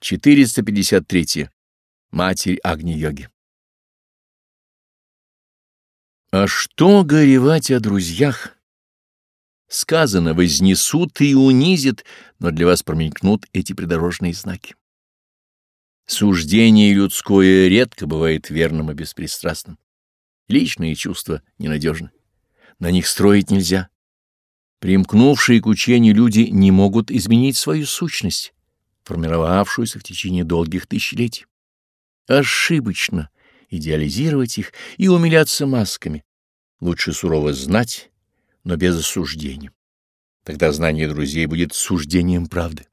453. Матерь Агни-йоги. А что горевать о друзьях? Сказано, вознесут и унизят, но для вас промелькнут эти придорожные знаки. Суждение людское редко бывает верным и беспристрастным. Личные чувства ненадежны. На них строить нельзя. Примкнувшие к учению люди не могут изменить свою сущность формировавшуюся в течение долгих тысячелетий. Ошибочно идеализировать их и умиляться масками. Лучше сурово знать, но без осуждения. Тогда знание друзей будет суждением правды.